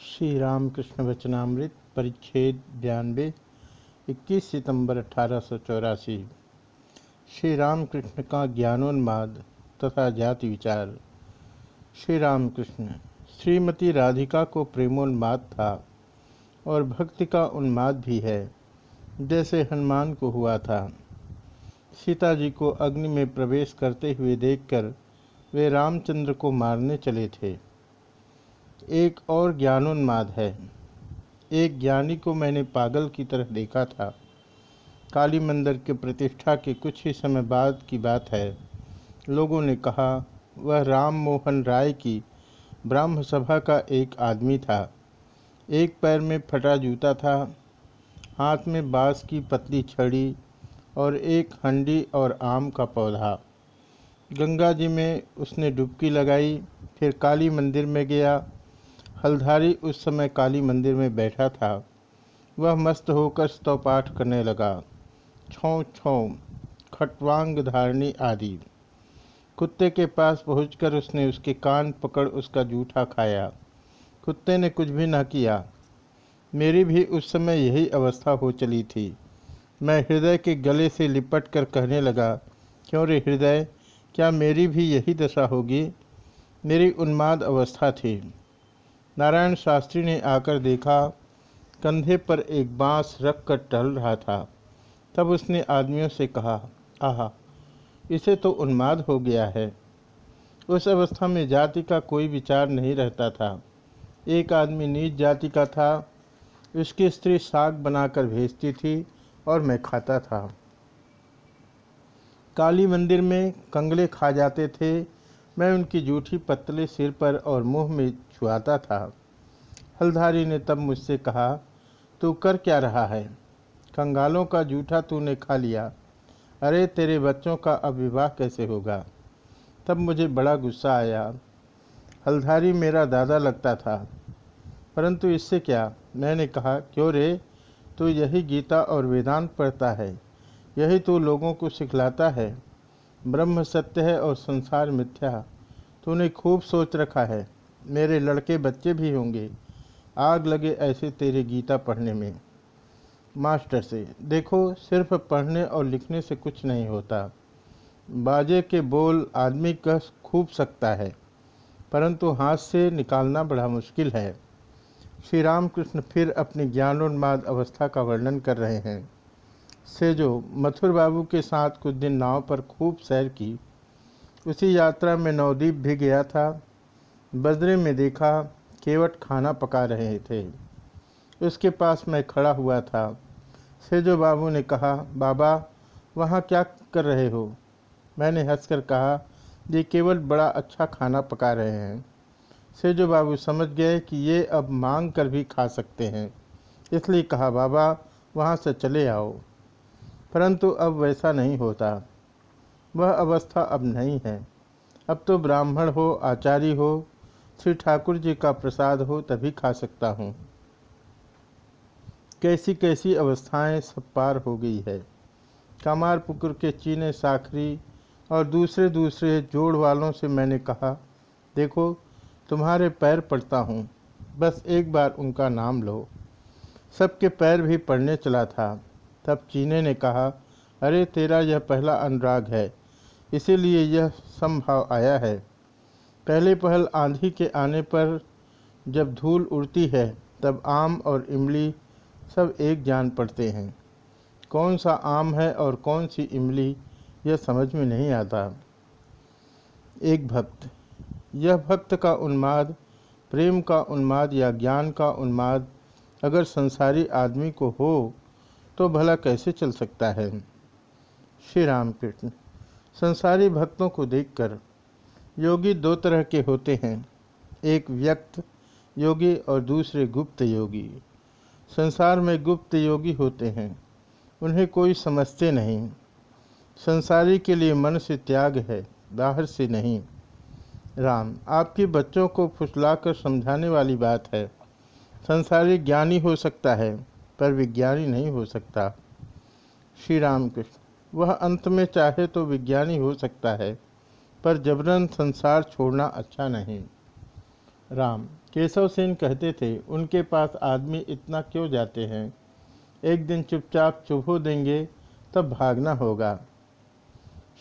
श्री रामकृष्ण वचनामृत परिच्छेद बयानबे 21 सितंबर अठारह सौ चौरासी। श्री रामकृष्ण का ज्ञानोन्माद तथा जाति विचार। श्री रामकृष्ण श्रीमती राधिका को प्रेमोन्माद था और भक्ति का उन्माद भी है, जैसे हनुमान को हुआ था। सीता जी को अग्नि में प्रवेश करते हुए देखकर वे रामचंद्र को मारने चले थे। एक और ज्ञानोन्माद है। एक ज्ञानी को मैंने पागल की तरह देखा था। काली मंदिर के प्रतिष्ठा के कुछ ही समय बाद की बात है। लोगों ने कहा, वह राम मोहन राय की ब्राह्म सभा का एक आदमी था। एक पैर में फटा जूता था, हाथ में बाँस की पतली छड़ी और एक हंडी और आम का पौधा। गंगा जी में उसने डुबकी लगाई, फिर काली मंदिर में गया हलधारी उस समय काली मंदिर में बैठा था। वह मस्त होकर स्तवपाठ करने लगा। छौ छौ, खटवांग धारणी आदि। कुत्ते के पहुँच पहुंचकर उसने उसके कान पकड़ उसका जूठा खाया। कुत्ते ने कुछ भी न किया। मेरी भी उस समय यही अवस्था हो चली थी। मैं हृदय के गले से लिपट कर कहने लगा, क्यों रे हृदय? क्या मेरी भी यही दशा होगी? मेरी उन्माद अवस्था थी। नारायण शास्त्री ने आकर देखा, कंधे पर एक बाँस रख कर टहल रहा था। तब उसने आदमियों से कहा, आहा, इसे तो उन्माद हो गया है। उस अवस्था में जाति का कोई विचार नहीं रहता था। एक आदमी नीच जाति का था, उसकी स्त्री साग बनाकर भेजती थी और मैं खाता था। काली मंदिर में कंगले खा जाते थे मैं उनकी जूठी पतले सिर पर और मुँह में छुआता था। हल्धारी ने तब मुझसे कहा, तू कर क्या रहा है? कंगालों का जूठा तूने खा लिया। अरे, तेरे बच्चों का अब विवाह कैसे होगा? तब मुझे बड़ा गुस्सा आया। हल्धारी मेरा दादा लगता था। परंतु इससे क्या? मैंने कहा, क्यों रे? तू यही गीता और वेदांत पढ़ता है। यही तो लोगों को सिखलाता है। ब्रह्म सत्य है और संसार मिथ्या तूने खूब सोच रखा है। मेरे लड़के बच्चे भी होंगे। आग लगे ऐसे तेरे गीता पढ़ने में। मास्टर से, देखो, सिर्फ़ पढ़ने और लिखने से कुछ नहीं होता। बाजे के बोल आदमी कह खूब सकता है, परंतु हाथ से निकालना बड़ा मुश्किल है। श्री रामकृष्ण फिर अपनी ज्ञानोन्माद अवस्था का वर्णन कर रहे हैं। से जो मथुर बाबू के साथ कुछ दिन नाव पर खूब सैर की, उसी यात्रा में नवदीप भी गया था। बजरे में देखा, केवट खाना पका रहे थे। उसके पास मैं खड़ा हुआ था। सेजो बाबू ने कहा, बाबा, वहाँ क्या कर रहे हो? मैंने हंसकर कहा, ये केवल बड़ा अच्छा खाना पका रहे हैं। सेजो बाबू समझ गए कि ये अब मांग कर भी खा सकते हैं। इसलिए कहा, बाबा, वहाँ से चले आओ। परंतु अब वैसा नहीं होता। वह अवस्था अब नहीं है। अब तो ब्राह्मण हो, आचार्य हो, श्री ठाकुर जी का प्रसाद हो, तभी खा सकता हूँ। कैसी कैसी अवस्थाएँ सब पार हो गई है। कमार पुकुर के चीने साखरी और दूसरे दूसरे जोड़ वालों से मैंने कहा, देखो, तुम्हारे पैर पड़ता हूँ। बस एक बार उनका नाम लो। सबके पैर भी पड़ने चला था। तब चीने ने कहा, अरे, तेरा यह पहला अनुराग है, इसीलिए यह संभाव आया है। पहले पहल आंधी के आने पर जब धूल उड़ती है, तब आम और इमली सब एक जान पड़ते हैं। कौन सा आम है और कौन सी इमली, यह समझ में नहीं आता। एक भक्त, यह भक्त का उन्माद, प्रेम का उन्माद या ज्ञान का उन्माद, अगर संसारी आदमी को हो तो भला कैसे चल सकता है? श्री रामकृष्ण संसारी भक्तों को देखकर योगी दो तरह के होते हैं। एक व्यक्त योगी और दूसरे गुप्त योगी। संसार में गुप्त योगी होते हैं, उन्हें कोई समझते नहीं। संसारी के लिए मन से त्याग है, बाहर से नहीं। राम, आपके बच्चों को फुसलाकर समझाने वाली बात है। संसारी ज्ञानी हो सकता है पर विज्ञानी नहीं हो सकता। श्री राम कृष्ण वह अंत में चाहे तो विज्ञानी हो सकता है, पर जबरन संसार छोड़ना अच्छा नहीं। राम, केशव सेन कहते थे, उनके पास आदमी इतना क्यों जाते हैं? एक दिन चुपचाप चुभो देंगे, तब भागना होगा।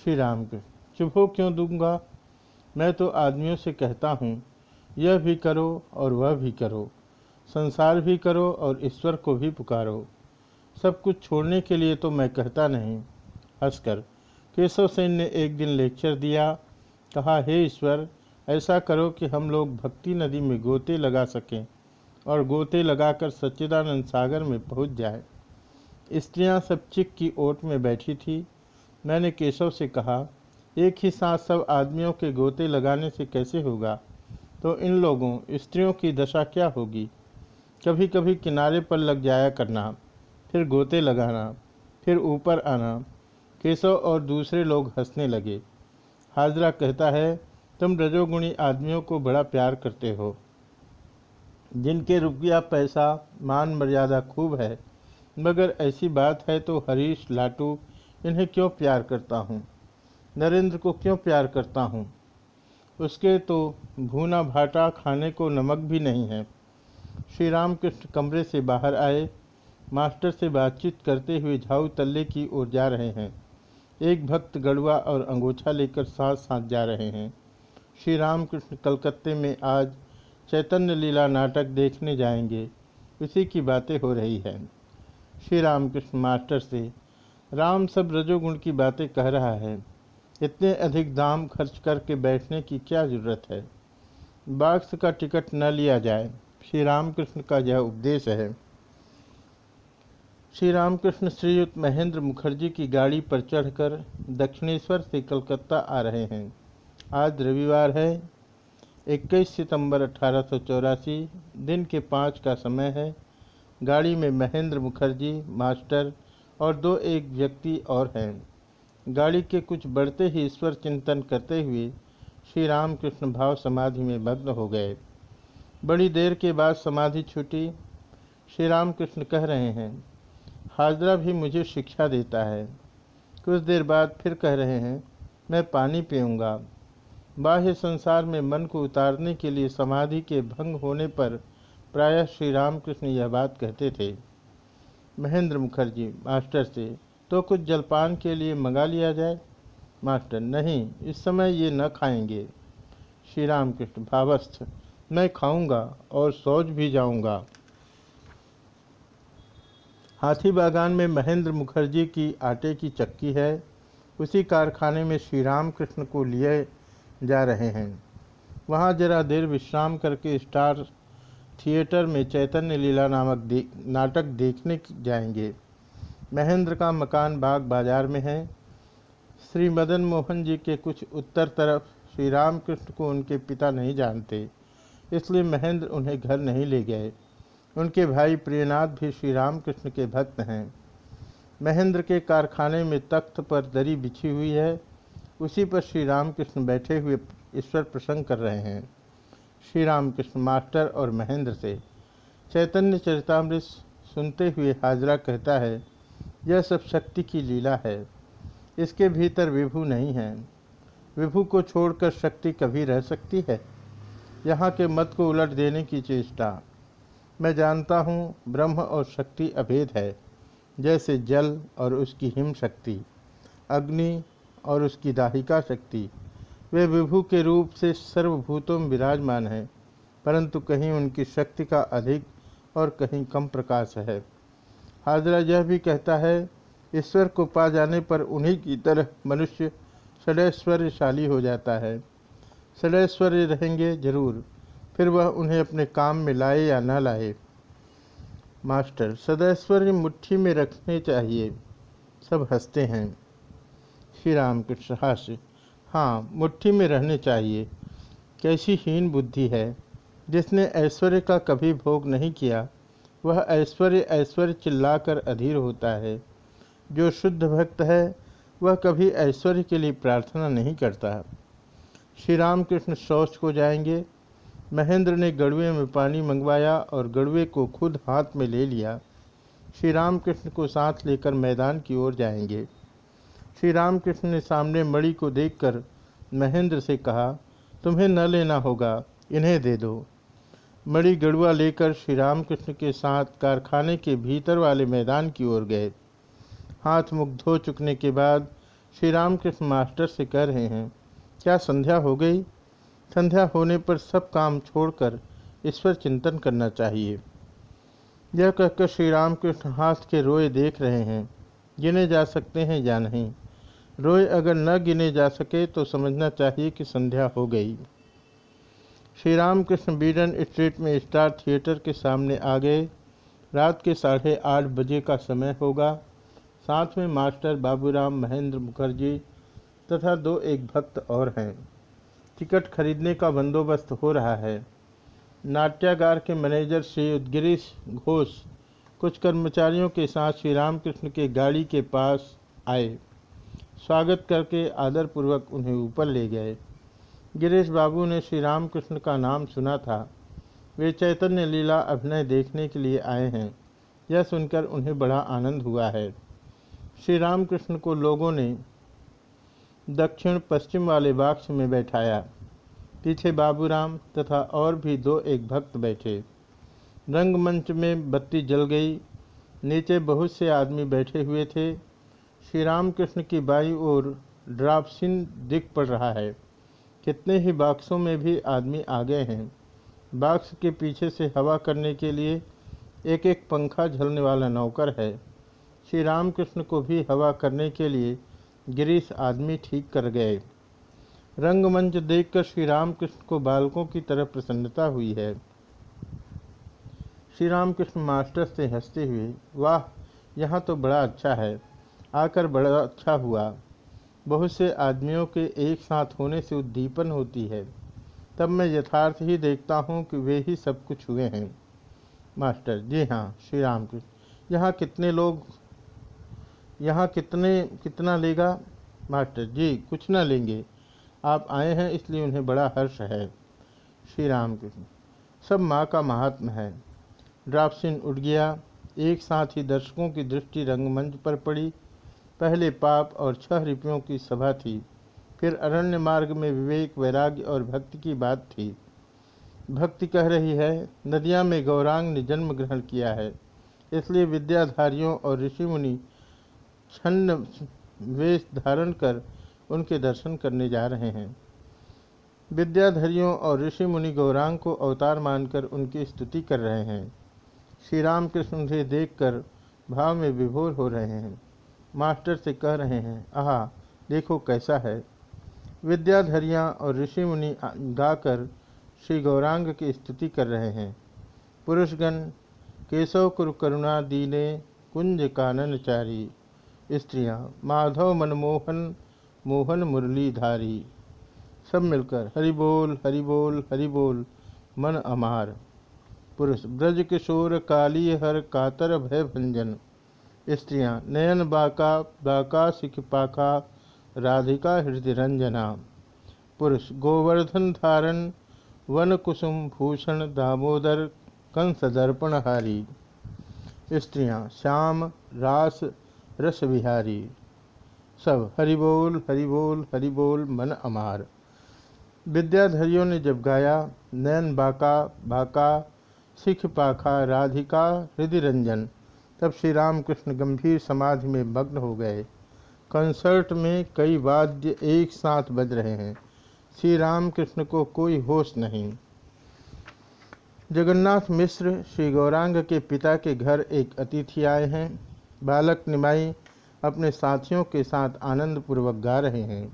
श्री राम कृष्ण चुभो क्यों दूँगा? मैं तो आदमियों से कहता हूँ, यह भी करो और वह भी करो। संसार भी करो और ईश्वर को भी पुकारो। सब कुछ छोड़ने के लिए तो मैं कहता नहीं। हंसकर केशव सेन ने एक दिन लेक्चर दिया। कहा, हे ईश्वर, ऐसा करो कि हम लोग भक्ति नदी में गोते लगा सकें और गोते लगाकर सच्चिदानंद सागर में पहुँच जाए। स्त्रियाँ सब चिक की ओट में बैठी थी। मैंने केशव से कहा, एक ही साथ सब आदमियों के गोते लगाने से कैसे होगा? तो इन लोगों, स्त्रियों की दशा क्या होगी? कभी कभी किनारे पर लग जाया करना, फिर गोते लगाना, फिर ऊपर आना, केशव और दूसरे लोग हंसने लगे। हाजरा कहता है, तुम रजोगुणी आदमियों को बड़ा प्यार करते हो। जिनके रुपया, पैसा, मान मर्यादा खूब है, मगर ऐसी बात है तो हरीश, लाटू, इन्हें क्यों प्यार करता हूँ? नरेंद्र को क्यों प्यार करता हूँ? उसके तो भूना भाटा खाने को नमक भी नहीं है। श्री रामकृष्ण कमरे से बाहर आए। मास्टर से बातचीत करते हुए झाऊ तल्ले की ओर जा रहे हैं। एक भक्त गड़ुआ और अंगोछा लेकर साथ साथ जा रहे हैं। श्री रामकृष्ण कलकत्ते में आज चैतन्य लीला नाटक देखने जाएँगे। उसी की बातें हो रही हैं। श्री रामकृष्ण मास्टर से, राम सब रजोगुण की बातें कह रहा है। इतने अधिक दाम खर्च करके बैठने की क्या ज़रूरत है? बाक्स का टिकट न लिया जाए। श्री रामकृष्ण का यह उपदेश है। श्री रामकृष्ण श्रीयुक्त महेंद्र मुखर्जी की गाड़ी पर चढ़कर दक्षिणेश्वर से कलकत्ता आ रहे हैं। आज रविवार है 21 सितंबर अठारह सौ चौरासी, दिन के पाँच का समय है। गाड़ी में महेंद्र मुखर्जी, मास्टर और दो एक व्यक्ति और हैं। गाड़ी के कुछ बढ़ते ही ईश्वर चिंतन करते हुए श्री रामकृष्ण भाव समाधि में मग्न हो गए। बड़ी देर के बाद समाधि छूटी। श्री राम कृष्ण कह रहे हैं, हाजरा भी मुझे शिक्षा देता है। कुछ देर बाद फिर कह रहे हैं, मैं पानी पीऊँगा। बाह्य संसार में मन को उतारने के लिए समाधि के भंग होने पर प्रायः श्री रामकृष्ण यह बात कहते थे। महेंद्र मुखर्जी, मास्टर से तो कुछ जलपान के लिए मंगा लिया जाए? मास्टर, नहीं, इस समय ये न खाएँगे। श्री राम कृष्ण भावस्थ मैं खाऊँगा और सोच भी जाऊँगा। हाथी बागान में महेंद्र मुखर्जी की आटे की चक्की है। उसी कारखाने में श्री राम कृष्ण को लिए जा रहे हैं। वहाँ जरा देर विश्राम करके स्टार थिएटर में चैतन्य लीला नामक दे, नाटक देखने जाएँगे। महेंद्र का मकान बाग बाज़ार में है। श्री मदन मोहन जी के कुछ उत्तर तरफ़ श्री रामकृष्ण को उनके पिता नहीं जानते। इसलिए महेंद्र उन्हें घर नहीं ले गए। उनके भाई प्रियनाथ भी श्री रामकृष्ण के भक्त हैं। महेंद्र के कारखाने में तख्त पर दरी बिछी हुई है। उसी पर श्री रामकृष्ण बैठे हुए ईश्वर प्रसंग कर रहे हैं। श्री रामकृष्ण मास्टर और महेंद्र से चैतन्य चरितमृत सुनते हुए हाजरा कहता है, यह सब शक्ति की लीला है। इसके भीतर विभू नहीं है। विभू को छोड़कर शक्ति कभी रह सकती है? यहाँ के मत को उलट देने की चेष्टा। मैं जानता हूँ ब्रह्म और शक्ति अभेद है, जैसे जल और उसकी हिम शक्ति, अग्नि और उसकी दाहिका शक्ति। वे विभु के रूप से सर्वभूतों में विराजमान हैं, परंतु कहीं उनकी शक्ति का अधिक और कहीं कम प्रकाश है। हाजरा यह भी कहता है, ईश्वर को पा जाने पर उन्हीं की तरह मनुष्य षडैश्वर्यशाली हो जाता है। षडैश्वर्य रहेंगे ज़रूर। फिर वह उन्हें अपने काम में लाए या न लाए। मास्टर सदैश्वर्य मुट्ठी में रखने चाहिए। सब हँसते हैं। श्री राम कृष्ण हास्य। हाँ मुट्ठी में रहने चाहिए। कैसी हीन बुद्धि है। जिसने ऐश्वर्य का कभी भोग नहीं किया, वह ऐश्वर्य ऐश्वर्य चिल्लाकर अधीर होता है। जो शुद्ध भक्त है, वह कभी ऐश्वर्य के लिए प्रार्थना नहीं करता। श्री रामकृष्ण शौच को जाएँगे। महेंद्र ने गड़ुए में पानी मंगवाया और गड़ुए को खुद हाथ में ले लिया। श्री रामकृष्ण को साथ लेकर मैदान की ओर जाएँगे। श्री रामकृष्ण ने सामने मणि को देखकर महेंद्र से कहा, तुम्हें न लेना होगा, इन्हें दे दो। मणि गड़ुआ लेकर श्री रामकृष्ण के साथ कारखाने के भीतर वाले मैदान की ओर गए। हाथ मुख धो चुकने के बाद श्री रामकृष्ण मास्टर से कह रहे हैं क्या संध्या हो गई? संध्या होने पर सब काम छोड़कर ईश्वर चिंतन करना चाहिए। यह कहकर श्री रामकृष्ण हाथ के रोए देख रहे हैं, गिने जा सकते हैं या नहीं। रोए अगर न गिने जा सके तो समझना चाहिए कि संध्या हो गई। श्री रामकृष्ण बीडन स्ट्रीट में स्टार थिएटर के सामने आ गए। रात के साढ़े आठ बजे का समय होगा। साथ में मास्टर बाबूराम महेंद्र मुखर्जी तथा दो एक भक्त और हैं। टिकट खरीदने का बंदोबस्त हो रहा है। नाट्यागार के मैनेजर श्री उदगिरीश घोष कुछ कर्मचारियों के साथ श्री रामकृष्ण के गाड़ी के पास आए। स्वागत करके आदरपूर्वक उन्हें ऊपर ले गए। गिरीश बाबू ने श्री रामकृष्ण का नाम सुना था। वे चैतन्य लीला अभिनय देखने के लिए आए हैं। यह सुनकर उन्हें बड़ा आनंद हुआ है। श्री रामकृष्ण को लोगों ने दक्षिण पश्चिम वाले बाक्स में बैठाया। पीछे बाबूराम तथा और भी दो एक भक्त बैठे। रंगमंच में बत्ती जल गई। नीचे बहुत से आदमी बैठे हुए थे। श्री रामकृष्ण की बाई ओर ड्राफ्सिन दिख पड़ रहा है। कितने ही बाक्सों में भी आदमी आ गए हैं। बाक्स के पीछे से हवा करने के लिए एक एक पंखा झलने वाला नौकर है। श्री रामकृष्ण को भी हवा करने के लिए गिरीश आदमी ठीक कर गए। रंगमंच देखकर श्री रामकृष्ण को बालकों की तरह प्रसन्नता हुई है। श्री रामकृष्ण मास्टर से हँसते हुए, वाह, यहाँ तो बड़ा अच्छा है। आकर बड़ा अच्छा हुआ। बहुत से आदमियों के एक साथ होने से उद्दीपन होती है। तब मैं यथार्थ ही देखता हूँ कि वे ही सब कुछ हुए हैं। मास्टर, जी हाँ श्री राम कृष्ण यहाँ कितने लोग यहाँ कितने, कितना लेगा? मास्टर जी, कुछ ना लेंगे। आप आए हैं, इसलिए उन्हें बड़ा हर्ष है। श्री राम कृष्ण सब माँ का महात्मा है। ड्राफ्सिन उठ गया। एक साथ ही दर्शकों की दृष्टि रंगमंच पर पड़ी। पहले पाप और छह रुपयों की सभा थी। फिर अरण्य मार्ग में विवेक, वैराग्य और भक्ति की बात थी। भक्ति कह रही है, नदिया में गौरांग ने जन्म ग्रहण किया है। इसलिए विद्याधारियों और ऋषि मुनि छन्न वेश धारण कर उनके दर्शन करने जा रहे हैं। विद्याधरियों और ऋषि मुनि गौरांग को अवतार मानकर उनकी स्तुति कर रहे हैं। श्री रामकृष्ण से देखकर भाव में विभोर हो रहे हैं। मास्टर से कह रहे हैं, आह, देखो कैसा है। विद्याधरियाँ और ऋषि मुनि गाकर श्री गौरांग की स्तुति कर रहे हैं। पुरुषगण केशव कुर करुणा दीने कुंज काननचारी स्त्रियाँ, माधव मनमोहन, मोहन मुरलीधारी, सब मिलकर हरि बोल हरि बोल हरि बोल, मन अमार। पुरुष, ब्रज किशोर, काली हर, कातर भय भंजन। स्त्रियाँ, नयन बाका बाका सिखपाका राधिका हृदय रंजना। पुरुष, गोवर्धन धारण, वन कुसुम भूषण, दामोदर कंस दर्पणहारी स्त्रियाँ, श्याम, रास रस विहारी। सब, हरि बोल हरि बोल हरि बोल, मन अमार। विद्याधरियों ने जब गाया, नयन बाका बाका, सिख पाखा, राधिका हृदय रंजन तब श्री रामकृष्ण गंभीर समाधि में मग्न हो गए। कंसर्ट में कई वाद्य एक साथ बज रहे हैं। श्री रामकृष्ण को कोई होश नहीं। जगन्नाथ मिश्र, श्री गौरांग के पिता के घर एक अतिथि आए हैं। बालक निमाई अपने साथियों के साथ आनंद पूर्वक गा रहे हैं।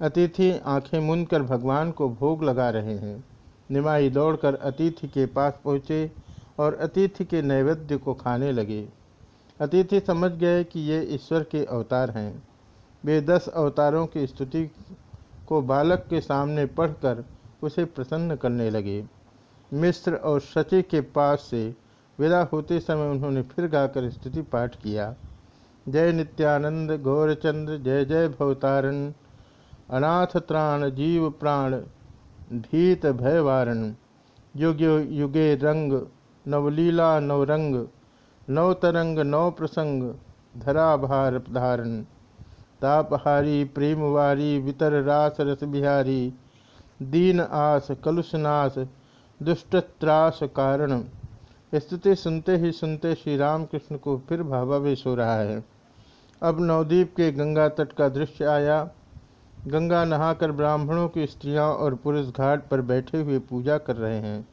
अतिथि आँखें मूंद कर भगवान को भोग लगा रहे हैं। निमाई दौड़कर अतिथि के पास पहुँचे और अतिथि के नैवेद्य को खाने लगे। अतिथि समझ गए कि ये ईश्वर के अवतार हैं। वे दस अवतारों की स्तुति को बालक के सामने पढ़कर उसे प्रसन्न करने लगे। मिस्र और शची के पास से विदा होते समय उन्होंने फिर गाकर स्तुति पाठ किया। जय नित्यानंद, गौरचंद्र, जय जय भवतारण, अनाथ त्राण, जीव प्राण भीत भयवारण युग युगे रंग, नवलीला नवरंग, नवतरंग नव प्रसंग धराभार धारण, तापहारी, प्रेमवारी, वितर रास रस बिहारी दीन आस कलुषनाश दुष्टत्रास कारण। स्थिति सुनते ही सुनते श्री रामकृष्ण को फिर भावावेश हो रहा है। अब नवद्वीप के गंगा तट का दृश्य आया। गंगा नहाकर ब्राह्मणों की स्त्रियाँ और पुरुष घाट पर बैठे हुए पूजा कर रहे हैं।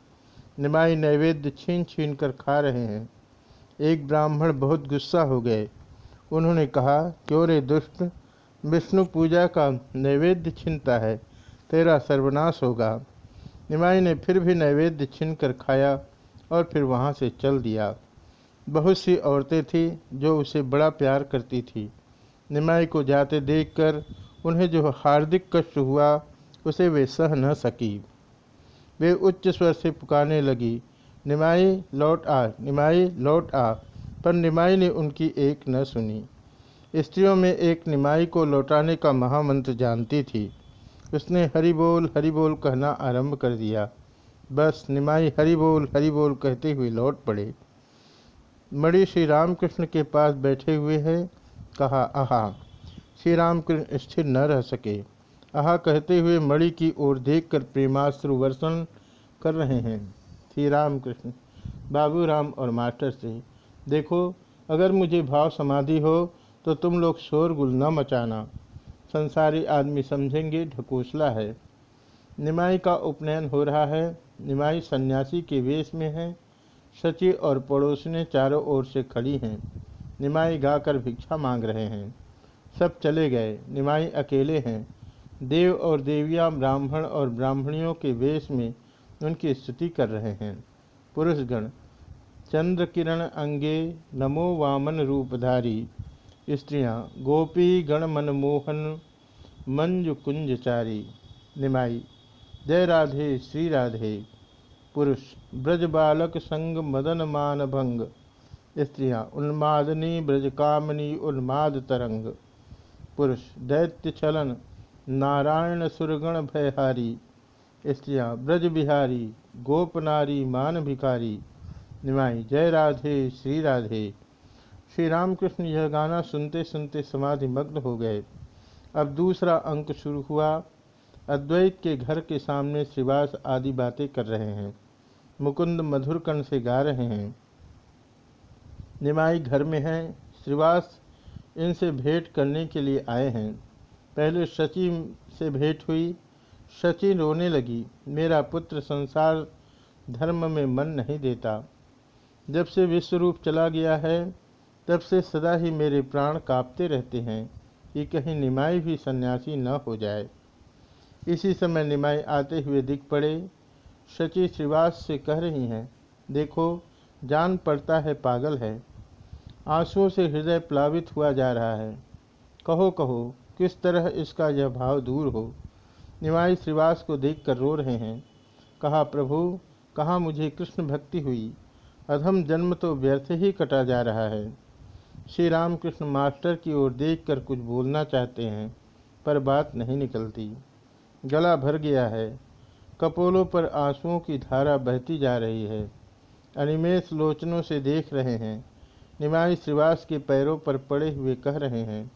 निमाई नैवेद्य छीन छीन कर खा रहे हैं। एक ब्राह्मण बहुत गुस्सा हो गए। उन्होंने कहा, क्यों रे दुष्ट? विष्णु पूजा का नैवेद्य छिनता है। तेरा सर्वनाश होगा। निमाई ने फिर भी नैवेद्य छिन कर खाया। और फिर वहाँ से चल दिया। बहुत सी औरतें थीं जो उसे बड़ा प्यार करती थी। निमाई को जाते देखकर उन्हें जो हार्दिक कष्ट हुआ, उसे वे सह न सकी। वे उच्च स्वर से पुकारने लगी, निमाई, लौट आ, निमाई, लौट आ। पर निमाई ने उनकी एक न सुनी। स्त्रियों में एक निमाई को लौटाने का महामंत्र जानती थी। उसने हरि बोल हरि बोल कहना आरंभ कर दिया। बस निमाई हरि बोल हरि बोल कहते हुए लौट पड़े। मणि श्री रामकृष्ण के पास बैठे हुए हैं। कहा, आहा श्री रामकृष्ण स्थिर न रह सके आहा कहते हुए मणि की ओर देखकर प्रेमाश्रु वर्षण कर रहे हैं। श्री रामकृष्ण बाबू राम और मास्टर से, देखो, अगर मुझे भाव समाधि हो तो तुम लोग शोरगुल न मचाना। संसारी आदमी समझेंगे ढकोसला है। निमाई का उपनयन हो रहा है। निमाई सन्यासी के वेश में है। सची और पड़ोसने चारों ओर से खड़ी हैं। निमाई गाकर भिक्षा मांग रहे हैं। सब चले गए। निमाई अकेले हैं। देव और देवियाँ ब्राह्मण और ब्राह्मणियों के वेश में उनकी स्तुति कर रहे हैं। पुरुषगण चंद्र किरण अंगे नमो वामन रूपधारी। स्त्रियाँ गोपी गण मनमोहन मंजु कुंजचारी निमाई जय राधे, श्री राधे। पुरुष, ब्रज बालक संग मदन मान भंग। स्त्रियाँ, उन्मादनी ब्रजकामनी उन्माद तरंग। पुरुष, दैत्य छलन नारायण सुरगण भयहारी। स्त्रियाँ, ब्रज बिहारी गोपनारी मान भिखारी। निमाई, जय राधे, श्री राधे। श्री रामकृष्ण यह गाना सुनते सुनते समाधि मग्न हो गए। अब दूसरा अंक शुरू हुआ। अद्वैत के घर के सामने श्रीवास आदि बातें कर रहे हैं। मुकुंद मधुर कण से गा रहे हैं। निमाई घर में हैं। श्रीवास इनसे भेंट करने के लिए आए हैं। पहले शची से भेंट हुई। शची रोने लगी। मेरा पुत्र संसार धर्म में मन नहीं देता। जब से विश्वरूप चला गया है, तब से सदा ही मेरे प्राण कांपते रहते हैं कि कहीं निमाई भी सन्यासी न हो जाए। इसी समय निमाई आते हुए दिख पड़े। शची श्रीवास से कह रही हैं, देखो, जान पड़ता है पागल है। आंसुओं से हृदय प्लावित हुआ जा रहा है। कहो कहो, किस तरह इसका यह भाव दूर हो? निमाई श्रीवास को देखकर रो रहे हैं। कहा, प्रभु, कहाँ मुझे कृष्ण भक्ति हुई? अधम जन्म तो व्यर्थ ही कटा जा रहा है। श्री रामकृष्ण मास्टर की ओर देखकर कुछ बोलना चाहते हैं, पर बात नहीं निकलती। गला भर गया है। कपोलों पर आंसुओं की धारा बहती जा रही है। अनिमेश लोचनों से देख रहे हैं। निमाई श्रीवास के पैरों पर पड़े हुए कह रहे हैं,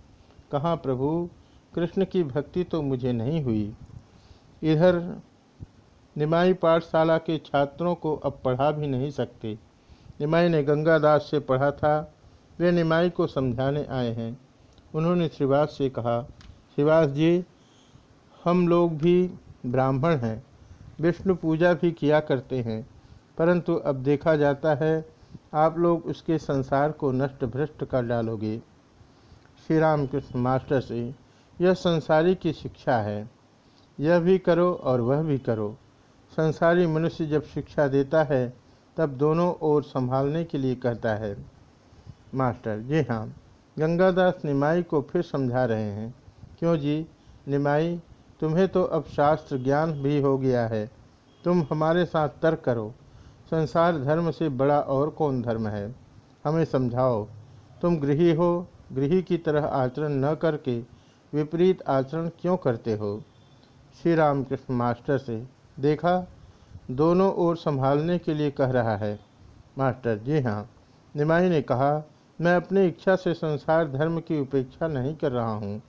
कहाँ प्रभु, कृष्ण की भक्ति तो मुझे नहीं हुई। इधर निमाई पाठशाला के छात्रों को अब पढ़ा भी नहीं सकते। निमाई ने गंगादास से पढ़ा था, वे निमाई को समझाने आए हैं। उन्होंने श्रीवास से कहा, श्रीवास जी हम लोग भी ब्राह्मण हैं, विष्णु पूजा भी किया करते हैं, परंतु अब देखा जाता है आप लोग उसके संसार को नष्ट भ्रष्ट कर डालोगे। श्री राम कृष्ण मास्टर से, यह संसारी की शिक्षा है, यह भी करो और वह भी करो। संसारी मनुष्य जब शिक्षा देता है, तब दोनों ओर संभालने के लिए कहता है। मास्टर, जी हाँ गंगादास निमाई को फिर समझा रहे हैं। क्यों जी? निमाई तुम्हें तो अब शास्त्र ज्ञान भी हो गया है। तुम हमारे साथ तर्क करो। संसार धर्म से बड़ा और कौन धर्म है? हमें समझाओ। तुम गृही हो, गृही की तरह आचरण न करके विपरीत आचरण क्यों करते हो? श्री रामकृष्ण मास्टर से, देखा, दोनों ओर संभालने के लिए कह रहा है। मास्टर जी हाँ निमाई ने कहा, मैं अपनी इच्छा से संसार धर्म की उपेक्षा नहीं कर रहा हूँ।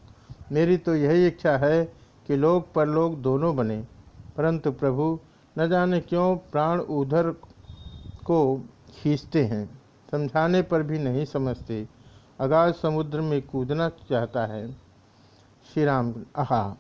मेरी तो यही इच्छा है कि लोग परलोक दोनों बने, परंतु प्रभु न जाने क्यों प्राण उधर को खींचते हैं, समझाने पर भी नहीं समझते, अगाध समुद्र में कूदना चाहता है। श्री राम, आहा।